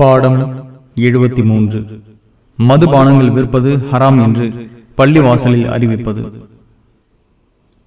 பாடம் எழுபத்தி மூன்று. மதுபானங்கள் விற்பது ஹராம் என்று பள்ளி வாசலில் அறிவிப்பது.